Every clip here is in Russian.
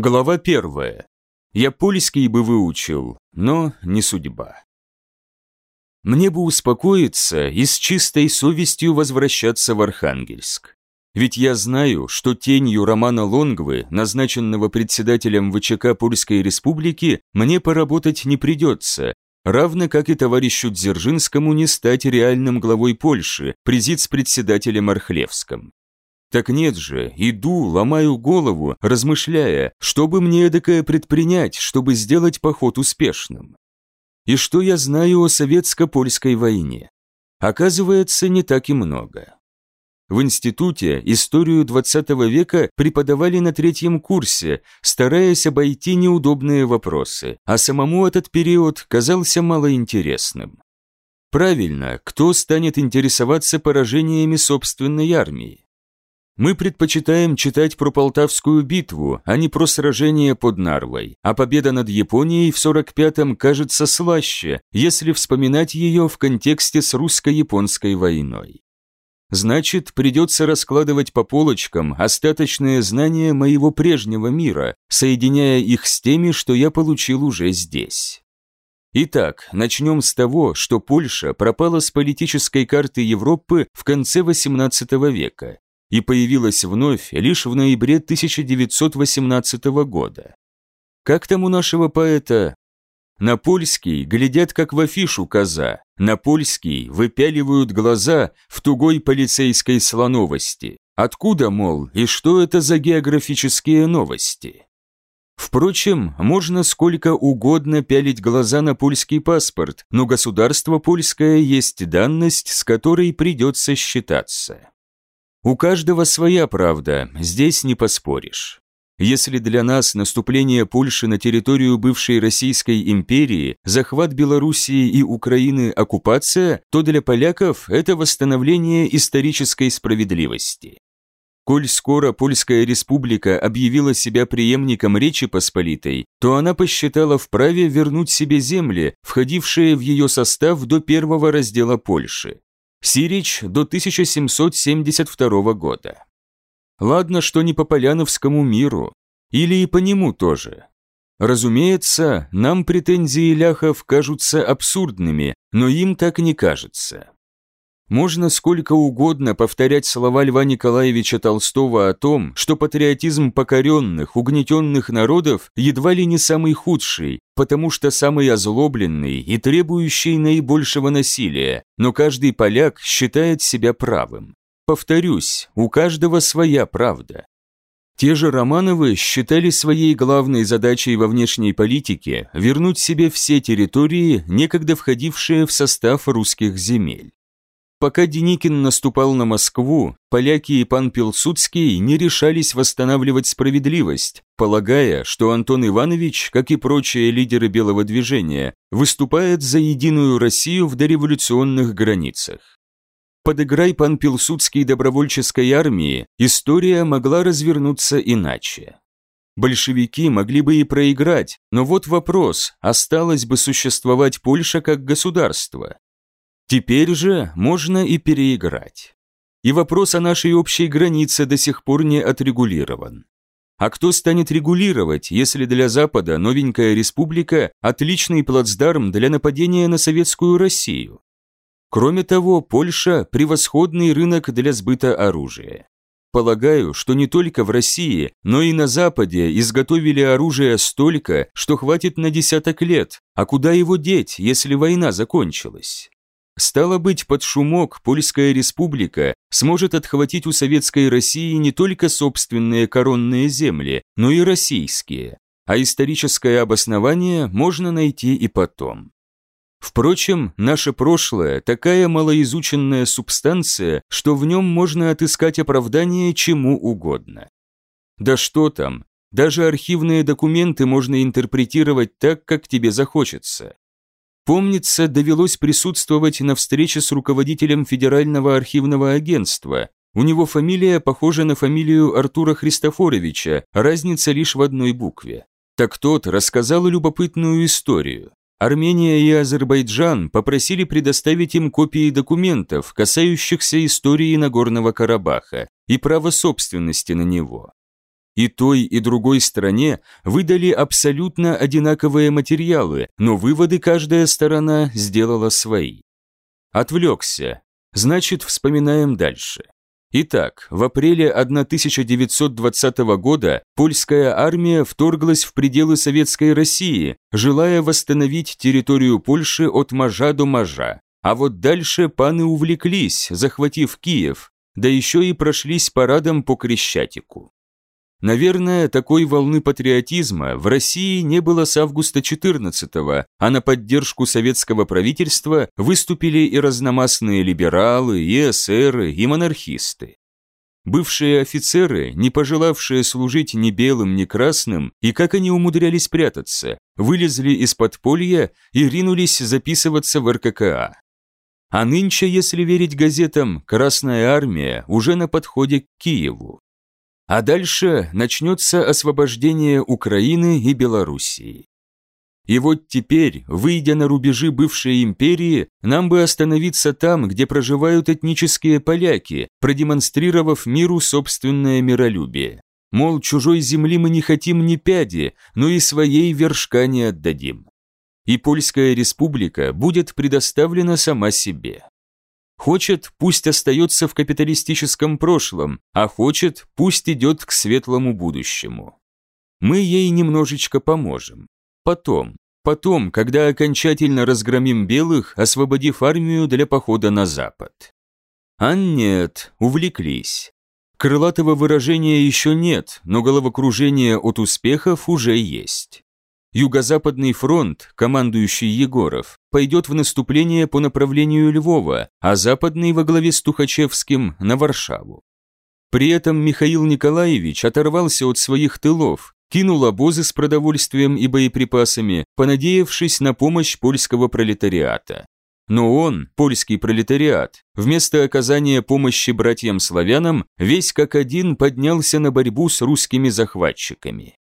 Глава первая. Я польский бы выучил, но не судьба. Мне бы успокоиться и с чистой совестью возвращаться в Архангельск. Ведь я знаю, что тенью Романа Лонгвы, назначенного председателем ВЧК Польской Республики, мне поработать не придется, равно как и товарищу Дзержинскому не стать реальным главой Польши, председателем Архлевском. Так нет же, иду, ломаю голову, размышляя, что бы мне эдакое предпринять, чтобы сделать поход успешным. И что я знаю о советско-польской войне? Оказывается, не так и много. В институте историю 20 века преподавали на третьем курсе, стараясь обойти неудобные вопросы, а самому этот период казался малоинтересным. Правильно, кто станет интересоваться поражениями собственной армии? Мы предпочитаем читать про Полтавскую битву, а не про сражение под Нарвой, а победа над Японией в 45-м кажется слаще, если вспоминать ее в контексте с русско-японской войной. Значит, придется раскладывать по полочкам остаточные знания моего прежнего мира, соединяя их с теми, что я получил уже здесь. Итак, начнем с того, что Польша пропала с политической карты Европы в конце XVIII века, и появилась вновь лишь в ноябре 1918 года. Как там у нашего поэта? На польский глядят, как в афишу коза, на польский выпяливают глаза в тугой полицейской слоновости. Откуда, мол, и что это за географические новости? Впрочем, можно сколько угодно пялить глаза на польский паспорт, но государство польское есть данность, с которой придется считаться. У каждого своя правда, здесь не поспоришь. Если для нас наступление Польши на территорию бывшей Российской империи, захват Белоруссии и Украины – оккупация, то для поляков это восстановление исторической справедливости. Коль скоро Польская республика объявила себя преемником Речи Посполитой, то она посчитала вправе вернуть себе земли, входившие в ее состав до первого раздела Польши. Сирич до 1772 года. Ладно, что не по Поляновскому миру, или и по нему тоже. Разумеется, нам претензии ляхов кажутся абсурдными, но им так не кажется. Можно сколько угодно повторять слова Льва Николаевича Толстого о том, что патриотизм покоренных, угнетенных народов едва ли не самый худший, потому что самый озлобленный и требующий наибольшего насилия, но каждый поляк считает себя правым. Повторюсь, у каждого своя правда. Те же Романовы считали своей главной задачей во внешней политике вернуть себе все территории, некогда входившие в состав русских земель. Пока Деникин наступал на Москву, поляки и пан Пилсудский не решались восстанавливать справедливость, полагая, что Антон Иванович, как и прочие лидеры Белого движения, выступает за единую Россию в дореволюционных границах. Подыграй пан Пилсудский добровольческой армии, история могла развернуться иначе. Большевики могли бы и проиграть, но вот вопрос, осталось бы существовать Польша как государство? Теперь же можно и переиграть. И вопрос о нашей общей границе до сих пор не отрегулирован. А кто станет регулировать, если для Запада новенькая республика – отличный плацдарм для нападения на советскую Россию? Кроме того, Польша – превосходный рынок для сбыта оружия. Полагаю, что не только в России, но и на Западе изготовили оружие столько, что хватит на десяток лет, а куда его деть, если война закончилась? Стало быть, под шумок Польская республика сможет отхватить у Советской России не только собственные коронные земли, но и российские, а историческое обоснование можно найти и потом. Впрочем, наше прошлое – такая малоизученная субстанция, что в нем можно отыскать оправдание чему угодно. Да что там, даже архивные документы можно интерпретировать так, как тебе захочется. Помнится, довелось присутствовать на встрече с руководителем Федерального архивного агентства. У него фамилия похожа на фамилию Артура Христофоровича, разница лишь в одной букве. Так тот рассказал любопытную историю. Армения и Азербайджан попросили предоставить им копии документов, касающихся истории Нагорного Карабаха и права собственности на него. И той, и другой стране выдали абсолютно одинаковые материалы, но выводы каждая сторона сделала свои. Отвлекся. Значит, вспоминаем дальше. Итак, в апреле 1920 года польская армия вторглась в пределы Советской России, желая восстановить территорию Польши от Можа до Можа. А вот дальше паны увлеклись, захватив Киев, да еще и прошлись парадом по Крещатику. Наверное, такой волны патриотизма в России не было с августа 14-го, а на поддержку советского правительства выступили и разномастные либералы, и эсеры, и монархисты. Бывшие офицеры, не пожелавшие служить ни белым, ни красным, и как они умудрялись прятаться, вылезли из подполья и ринулись записываться в РККА. А нынче, если верить газетам, Красная Армия уже на подходе к Киеву. А дальше начнется освобождение Украины и Белоруссии. И вот теперь, выйдя на рубежи бывшей империи, нам бы остановиться там, где проживают этнические поляки, продемонстрировав миру собственное миролюбие. Мол, чужой земли мы не хотим ни пяди, но и своей вершка не отдадим и Польская республика будет предоставлена сама себе. Хочет, пусть остается в капиталистическом прошлом, а хочет, пусть идет к светлому будущему. Мы ей немножечко поможем. Потом, потом, когда окончательно разгромим белых, освободив армию для похода на запад. А нет, увлеклись. Крылатого выражения еще нет, но головокружение от успехов уже есть. Юго-Западный фронт, командующий Егоров, пойдет в наступление по направлению Львова, а Западный во главе с Тухачевским на Варшаву. При этом Михаил Николаевич оторвался от своих тылов, кинул обозы с продовольствием и боеприпасами, понадеявшись на помощь польского пролетариата. Но он, польский пролетариат, вместо оказания помощи братьям-славянам, весь как один поднялся на борьбу с русскими захватчиками.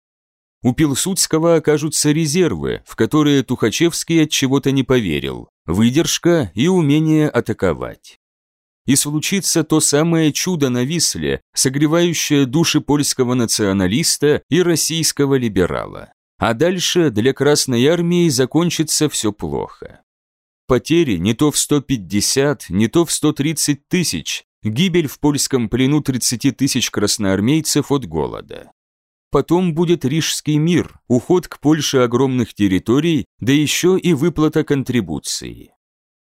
У Пилсудского окажутся резервы, в которые Тухачевский от чего-то не поверил, выдержка и умение атаковать. И случится то самое чудо на Висле, согревающее души польского националиста и российского либерала. А дальше для Красной Армии закончится все плохо. Потери не то в 150, не то в 130 тысяч, гибель в польском плену 30 тысяч красноармейцев от голода. Потом будет Рижский мир, уход к Польше огромных территорий, да еще и выплата контрибуции.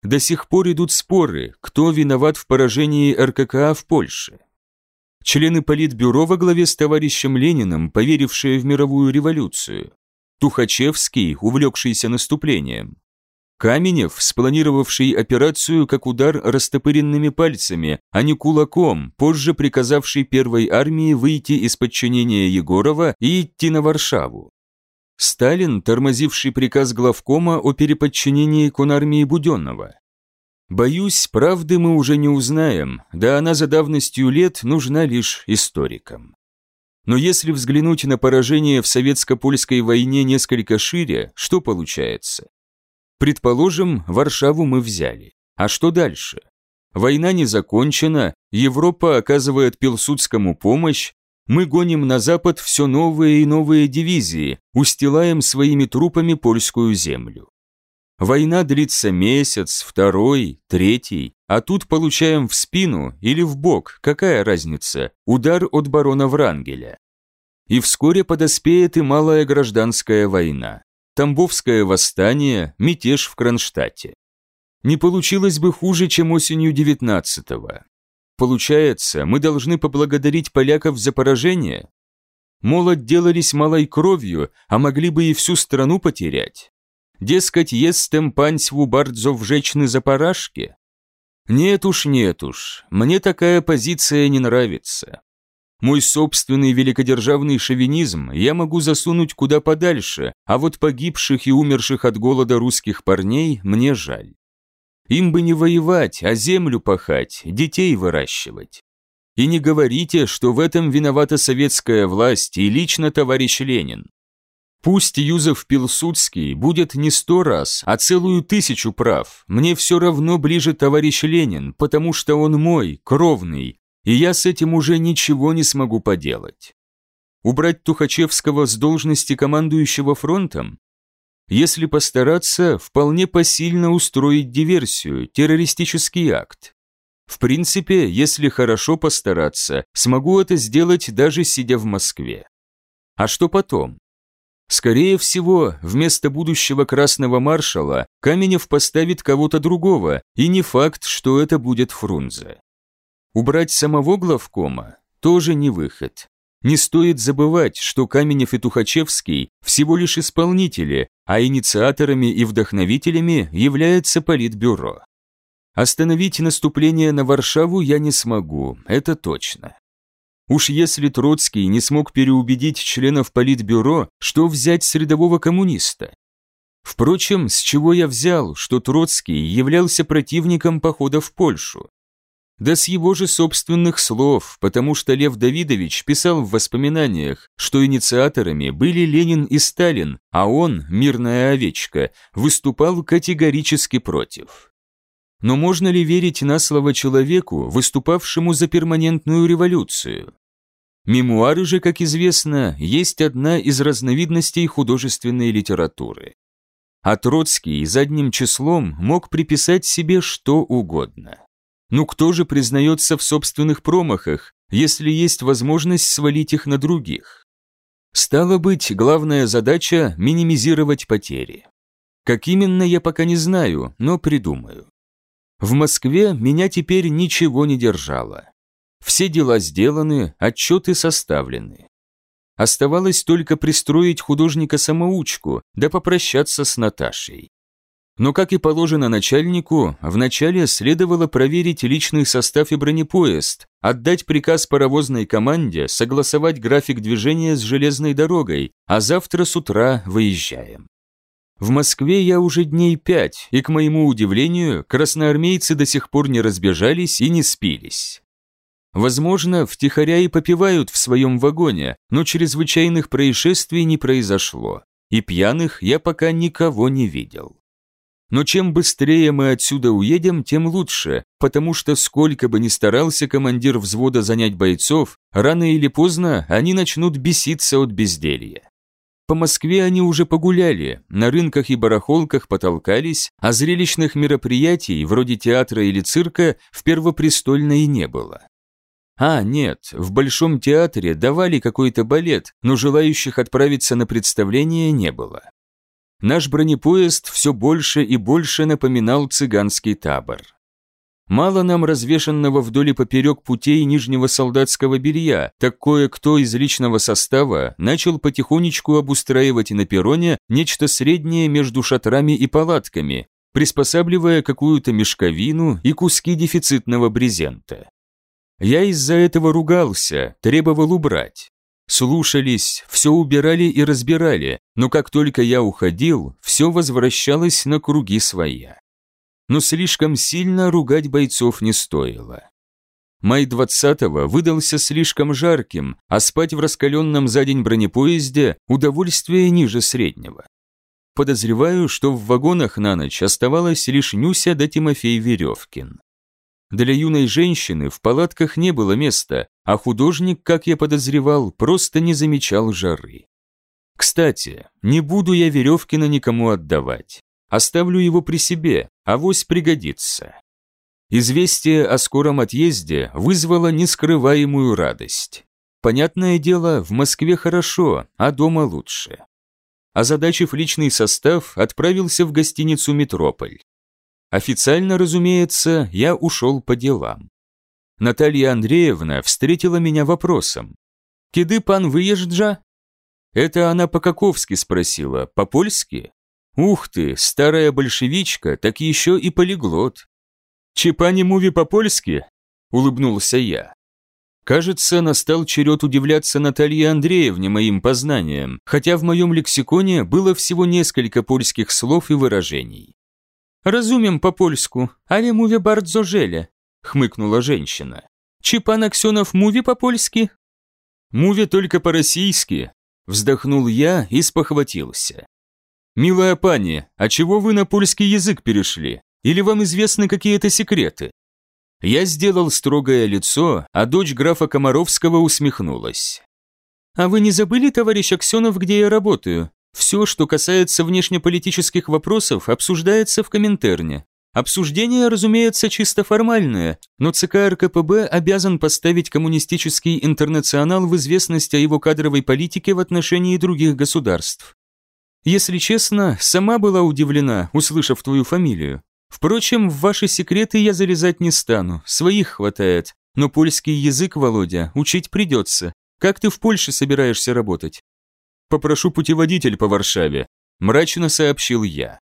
До сих пор идут споры, кто виноват в поражении РККА в Польше. Члены Политбюро во главе с товарищем Лениным, поверившие в мировую революцию. Тухачевский, увлекшийся наступлением. Каменев, спланировавший операцию как удар растопыренными пальцами, а не кулаком, позже приказавший первой армии выйти из подчинения Егорова и идти на Варшаву. Сталин, тормозивший приказ главкома о переподчинении конармии Буденного. Боюсь, правды мы уже не узнаем, да она за давностью лет нужна лишь историкам. Но если взглянуть на поражение в советско-польской войне несколько шире, что получается? Предположим, Варшаву мы взяли. А что дальше? Война не закончена, Европа оказывает Пилсудскому помощь, мы гоним на запад все новые и новые дивизии, устилаем своими трупами польскую землю. Война длится месяц, второй, третий, а тут получаем в спину или в бок, какая разница, удар от барона Врангеля. И вскоре подоспеет и малая гражданская война. Тамбовское восстание, мятеж в Кронштадте. Не получилось бы хуже, чем осенью 19-го. Получается, мы должны поблагодарить поляков за поражение? Мол, отделались малой кровью, а могли бы и всю страну потерять. Дескать, естем паньсву бардзо вжечны за парашки? Нет уж, нет уж, мне такая позиция не нравится. Мой собственный великодержавный шовинизм я могу засунуть куда подальше, а вот погибших и умерших от голода русских парней мне жаль. Им бы не воевать, а землю пахать, детей выращивать. И не говорите, что в этом виновата советская власть и лично товарищ Ленин. Пусть Юзеф Пилсудский будет не сто раз, а целую тысячу прав, мне все равно ближе товарищ Ленин, потому что он мой, кровный, и я с этим уже ничего не смогу поделать. Убрать Тухачевского с должности командующего фронтом? Если постараться, вполне посильно устроить диверсию, террористический акт. В принципе, если хорошо постараться, смогу это сделать даже сидя в Москве. А что потом? Скорее всего, вместо будущего красного маршала Каменев поставит кого-то другого, и не факт, что это будет Фрунзе. Убрать самого главкома тоже не выход. Не стоит забывать, что Каменев и Тухачевский всего лишь исполнители, а инициаторами и вдохновителями является Политбюро. Остановить наступление на Варшаву я не смогу, это точно. Уж если Троцкий не смог переубедить членов Политбюро, что взять с рядового коммуниста? Впрочем, с чего я взял, что Троцкий являлся противником похода в Польшу? Да с его же собственных слов, потому что Лев Давидович писал в воспоминаниях, что инициаторами были Ленин и Сталин, а он, мирная овечка, выступал категорически против. Но можно ли верить на слово человеку, выступавшему за перманентную революцию? Мемуары же, как известно, есть одна из разновидностей художественной литературы. А Троцкий задним числом мог приписать себе что угодно. Ну кто же признается в собственных промахах, если есть возможность свалить их на других? Стало быть, главная задача – минимизировать потери. Как именно, я пока не знаю, но придумаю. В Москве меня теперь ничего не держало. Все дела сделаны, отчеты составлены. Оставалось только пристроить художника-самоучку, да попрощаться с Наташей. Но, как и положено начальнику, вначале следовало проверить личный состав и бронепоезд, отдать приказ паровозной команде, согласовать график движения с железной дорогой, а завтра с утра выезжаем. В Москве я уже дней пять, и, к моему удивлению, красноармейцы до сих пор не разбежались и не спились. Возможно, втихаря и попивают в своем вагоне, но чрезвычайных происшествий не произошло, и пьяных я пока никого не видел. Но чем быстрее мы отсюда уедем, тем лучше, потому что сколько бы ни старался командир взвода занять бойцов, рано или поздно они начнут беситься от безделья. По Москве они уже погуляли, на рынках и барахолках потолкались, а зрелищных мероприятий, вроде театра или цирка, в Первопрестольной не было. А, нет, в Большом театре давали какой-то балет, но желающих отправиться на представление не было. Наш бронепоезд все больше и больше напоминал цыганский табор. Мало нам развешанного вдоль и поперек путей нижнего солдатского белья, так кое-кто из личного состава начал потихонечку обустраивать на перроне нечто среднее между шатрами и палатками, приспосабливая какую-то мешковину и куски дефицитного брезента. Я из-за этого ругался, требовал убрать. Слушались, все убирали и разбирали, но как только я уходил, все возвращалось на круги своя но слишком сильно ругать бойцов не стоило. Май 20-го выдался слишком жарким, а спать в раскаленном за день бронепоезде – удовольствие ниже среднего. Подозреваю, что в вагонах на ночь оставалась лишь Нюся да Тимофей Веревкин. Для юной женщины в палатках не было места, а художник, как я подозревал, просто не замечал жары. Кстати, не буду я Веревкина никому отдавать. Оставлю его при себе, авось пригодится. Известие о скором отъезде вызвало нескрываемую радость. Понятное дело, в Москве хорошо, а дома лучше. Озадачив личный состав, отправился в гостиницу «Метрополь». Официально, разумеется, я ушел по делам. Наталья Андреевна встретила меня вопросом. «Киды пан выезжа?» Это она по-каковски спросила, по-польски? Ух ты, старая большевичка, так еще и полиглот. Чепани муви по-польски? Улыбнулся я. Кажется, настал черед удивляться Наталье Андреевне моим познаниям, хотя в моем лексиконе было всего несколько польских слов и выражений. «Разумем по-польску, але муве бардзо желе», — хмыкнула женщина. «Чипан Аксенов муви по-польски?» «Муви только по-российски», — вздохнул я и спохватился. «Милая пани, а чего вы на польский язык перешли? Или вам известны какие-то секреты?» Я сделал строгое лицо, а дочь графа Комаровского усмехнулась. «А вы не забыли, товарищ Аксенов, где я работаю? Все, что касается внешнеполитических вопросов, обсуждается в Коминтерне. Обсуждение, разумеется, чисто формальное, но ЦК РКПБ обязан поставить коммунистический интернационал в известность о его кадровой политике в отношении других государств. Если честно, сама была удивлена, услышав твою фамилию. Впрочем, в ваши секреты я залезать не стану, своих хватает. Но польский язык, Володя, учить придется. Как ты в Польше собираешься работать? Попрошу путеводитель по Варшаве, мрачно сообщил я.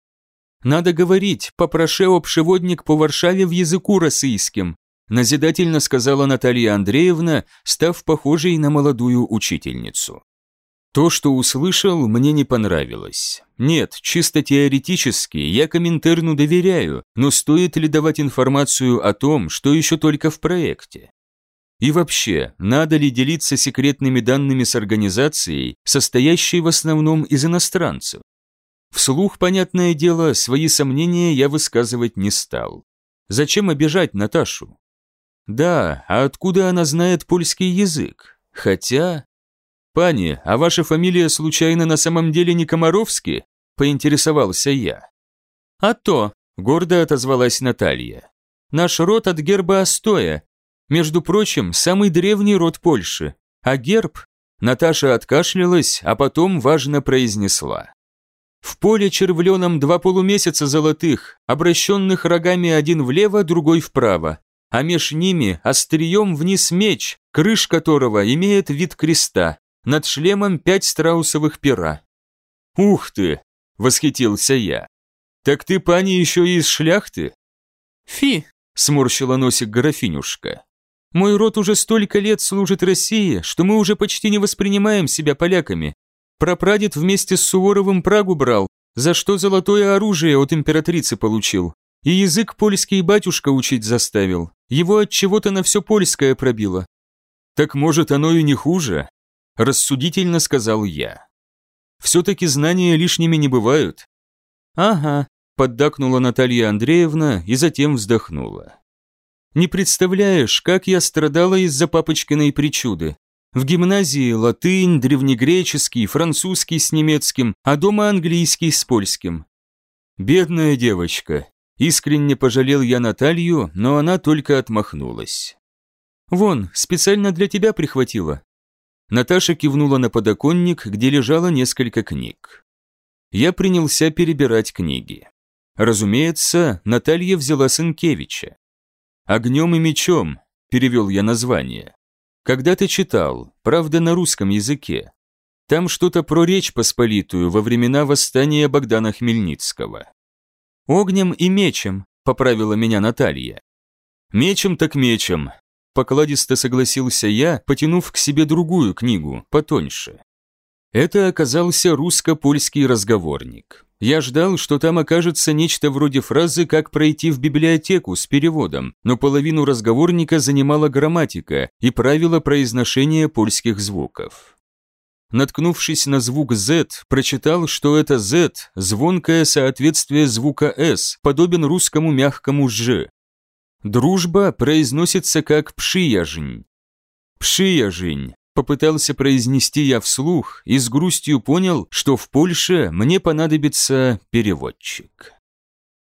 Надо говорить, попроше обшеводник по Варшаве в языку российским, назидательно сказала Наталья Андреевна, став похожей на молодую учительницу. То, что услышал, мне не понравилось. Нет, чисто теоретически я Коминтерну доверяю, но стоит ли давать информацию о том, что еще только в проекте? И вообще, надо ли делиться секретными данными с организацией, состоящей в основном из иностранцев? Вслух, понятное дело, свои сомнения я высказывать не стал. Зачем обижать Наташу? Да, а откуда она знает польский язык? Хотя... «Пани, а ваша фамилия случайно на самом деле не Комаровский?» – поинтересовался я. «А то», – гордо отозвалась Наталья. «Наш род от герба Остоя. Между прочим, самый древний род Польши. А герб?» Наташа откашлялась, а потом важно произнесла. В поле червленом два полумесяца золотых, обращенных рогами один влево, другой вправо, а меж ними острием вниз меч, крыш которого имеет вид креста, над шлемом пять страусовых пера. «Ух ты!» – восхитился я. «Так ты, пани, еще и из шляхты?» «Фи!» – сморщила носик графинюшка. «Мой род уже столько лет служит России, что мы уже почти не воспринимаем себя поляками. Прапрадед вместе с Суворовым Прагу брал, за что золотое оружие от императрицы получил. И язык польский батюшка учить заставил. Его от чего-то на все польское пробило. Так может оно и не хуже? рассудительно сказал я. Все-таки знания лишними не бывают. Ага, поддакнула Наталья Андреевна и затем вздохнула. Не представляешь, как я страдала из-за папочкиной причуды. В гимназии латынь, древнегреческий, французский с немецким, а дома английский с польским. Бедная девочка. Искренне пожалел я Наталью, но она только отмахнулась. «Вон, специально для тебя прихватила. Наташа кивнула на подоконник, где лежало несколько книг. Я принялся перебирать книги. Разумеется, Наталья взяла Сынкевича. «Огнем и мечом», – перевел я название. «Когда ты читал, правда, на русском языке. Там что-то про Речь Посполитую во времена восстания Богдана Хмельницкого». «Огнем и мечем», – поправила меня Наталья. «Мечем так мечем», Покладисто согласился я, потянув к себе другую книгу, потоньше. Это оказался русско-польский разговорник. Я ждал, что там окажется нечто вроде фразы «как пройти в библиотеку» с переводом, но половину разговорника занимала грамматика и правила произношения польских звуков. Наткнувшись на звук Z, прочитал, что это Z – звонкое соответствие звука S, подобен русскому мягкому «ж», Дружба произносится как «пшияжень». «Пшияжень», попытался произнести я вслух и с грустью понял, что в Польше мне понадобится переводчик.